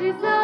She's the